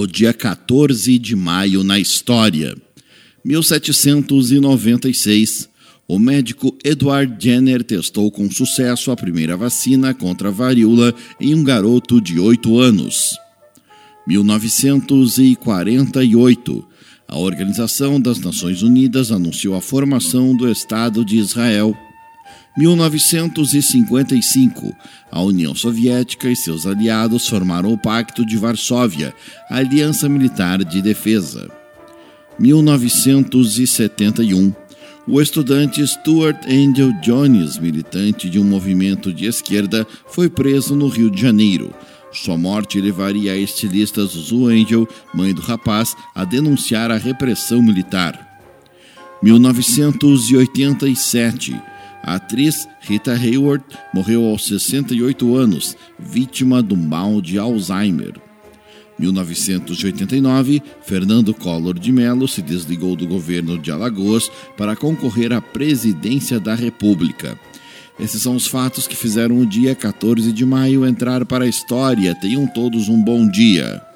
O dia 14 de maio na história. 1796. O médico Edward Jenner testou com sucesso a primeira vacina contra a varíola em um garoto de 8 anos. 1948. A Organização das Nações Unidas anunciou a formação do Estado de Israel. 1955, a União Soviética e seus aliados formaram o Pacto de Varsóvia, a aliança militar de defesa. 1971, o estudante Stuart Angel Jones, militante de um movimento de esquerda, foi preso no Rio de Janeiro. Sua morte levaria a estilista Zuzu Angel, mãe do rapaz, a denunciar a repressão militar. 1987, a atriz Rita Hayworth morreu aos 68 anos, vítima do mal de Alzheimer. 1989, Fernando Collor de Mello se desligou do governo de Alagoas para concorrer à presidência da República. Esses são os fatos que fizeram o dia 14 de maio entrar para a história. Tenham todos um bom dia.